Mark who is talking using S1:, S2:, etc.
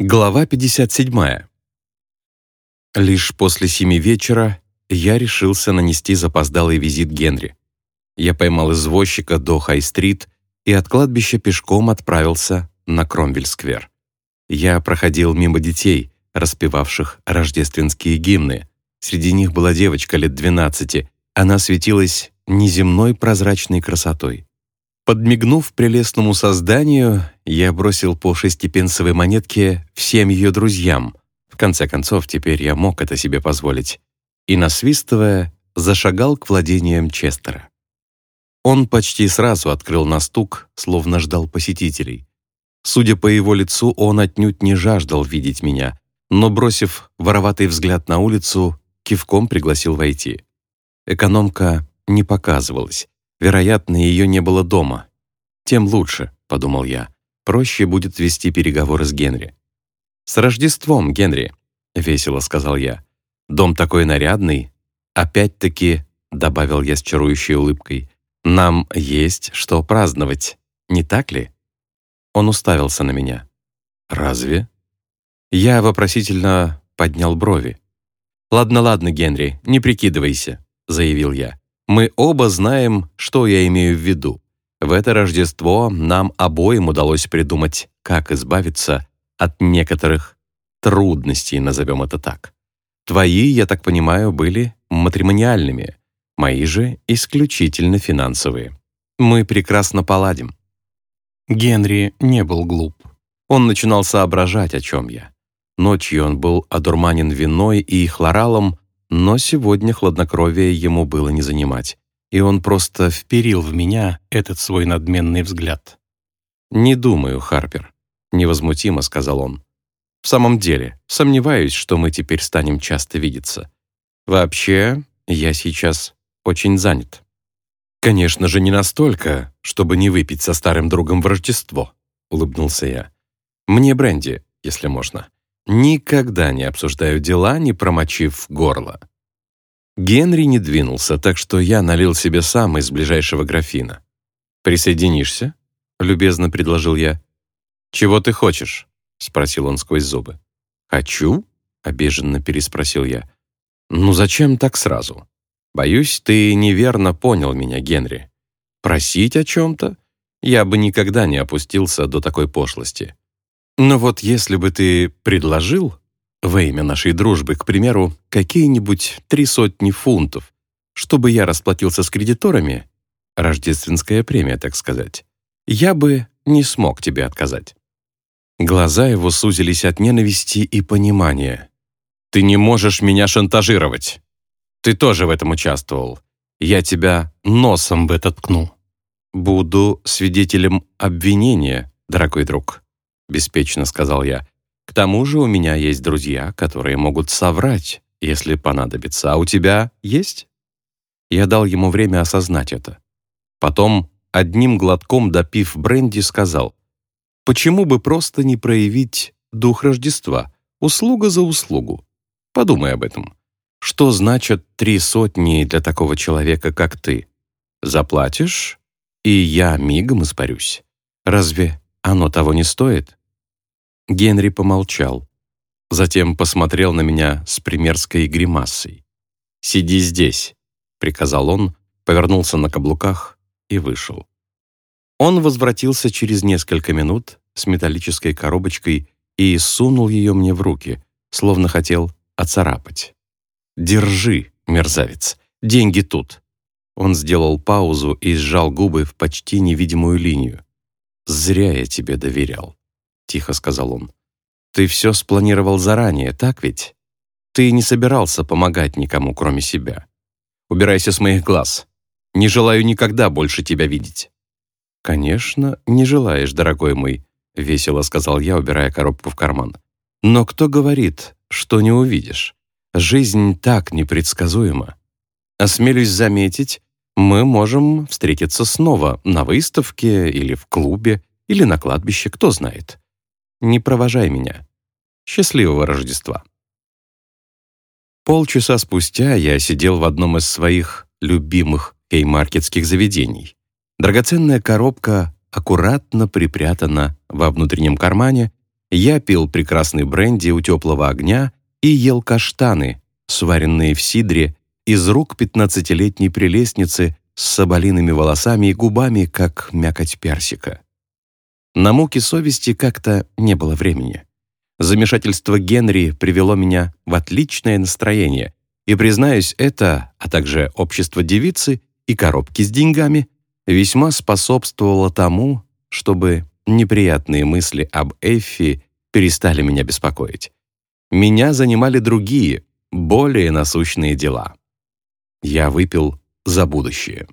S1: Глава 57. Лишь после семи вечера я решился нанести запоздалый визит Генри. Я поймал извозчика до Хай-стрит и от кладбища пешком отправился на Кромвель-сквер. Я проходил мимо детей, распевавших рождественские гимны. Среди них была девочка лет 12. Она светилась неземной прозрачной красотой. Подмигнув прелестному созданию, я бросил по шестипенсовой монетке всем ее друзьям. В конце концов, теперь я мог это себе позволить. И, насвистывая, зашагал к владениям Честера. Он почти сразу открыл на стук, словно ждал посетителей. Судя по его лицу, он отнюдь не жаждал видеть меня, но, бросив вороватый взгляд на улицу, кивком пригласил войти. Экономка не показывалась. Вероятно, ее не было дома. «Тем лучше», — подумал я. «Проще будет вести переговоры с Генри». «С Рождеством, Генри», — весело сказал я. «Дом такой нарядный. Опять-таки», — добавил я с чарующей улыбкой, «нам есть что праздновать, не так ли?» Он уставился на меня. «Разве?» Я вопросительно поднял брови. «Ладно, ладно, Генри, не прикидывайся», — заявил я. Мы оба знаем, что я имею в виду. В это Рождество нам обоим удалось придумать, как избавиться от некоторых трудностей, назовем это так. Твои, я так понимаю, были матримониальными, мои же исключительно финансовые. Мы прекрасно поладим. Генри не был глуп. Он начинал соображать, о чем я. Ночью он был одурманен виной и хлоралом, но сегодня хладнокровие ему было не занимать, и он просто вперил в меня этот свой надменный взгляд. «Не думаю, Харпер», — невозмутимо сказал он. «В самом деле, сомневаюсь, что мы теперь станем часто видеться. Вообще, я сейчас очень занят». «Конечно же, не настолько, чтобы не выпить со старым другом в Рождество», — улыбнулся я. «Мне бренди, если можно». Никогда не обсуждаю дела, не промочив горло. Генри не двинулся, так что я налил себе сам из ближайшего графина. «Присоединишься?» — любезно предложил я. «Чего ты хочешь?» — спросил он сквозь зубы. «Хочу?» — обиженно переспросил я. «Ну зачем так сразу? Боюсь, ты неверно понял меня, Генри. Просить о чем-то? Я бы никогда не опустился до такой пошлости. Но вот если бы ты предложил, во имя нашей дружбы, к примеру, какие-нибудь три сотни фунтов, чтобы я расплатился с кредиторами, рождественская премия, так сказать, я бы не смог тебе отказать». Глаза его сузились от ненависти и понимания. «Ты не можешь меня шантажировать. Ты тоже в этом участвовал. Я тебя носом в это ткну. Буду свидетелем обвинения, дорогой друг». — беспечно сказал я. «К тому же у меня есть друзья, которые могут соврать, если понадобится. А у тебя есть?» Я дал ему время осознать это. Потом, одним глотком допив бренди, сказал, «Почему бы просто не проявить дух Рождества, услуга за услугу? Подумай об этом. Что значат три сотни для такого человека, как ты? Заплатишь, и я мигом испарюсь. Разве оно того не стоит?» Генри помолчал. Затем посмотрел на меня с примерской гримасой. «Сиди здесь», — приказал он, повернулся на каблуках и вышел. Он возвратился через несколько минут с металлической коробочкой и сунул ее мне в руки, словно хотел оцарапать. «Держи, мерзавец, деньги тут». Он сделал паузу и сжал губы в почти невидимую линию. «Зря я тебе доверял», — тихо сказал он. «Ты все спланировал заранее, так ведь? Ты не собирался помогать никому, кроме себя. Убирайся с моих глаз. Не желаю никогда больше тебя видеть». «Конечно, не желаешь, дорогой мой», — весело сказал я, убирая коробку в карман. «Но кто говорит, что не увидишь? Жизнь так непредсказуема. Осмелюсь заметить, мы можем встретиться снова на выставке или в клубе, или на кладбище, кто знает. Не провожай меня. Счастливого Рождества. Полчаса спустя я сидел в одном из своих любимых кеймаркетских заведений. Драгоценная коробка аккуратно припрятана во внутреннем кармане, Я пил прекрасный бренди у теплого огня и ел каштаны, сваренные в сидре, из рук пятнадцатилетней прелестницы с соболиными волосами и губами, как мякоть персика. На муки совести как-то не было времени. Замешательство Генри привело меня в отличное настроение, и, признаюсь, это, а также общество девицы и коробки с деньгами весьма способствовало тому, чтобы неприятные мысли об Эффи перестали меня беспокоить. Меня занимали другие, более насущные дела. Я выпил за будущее.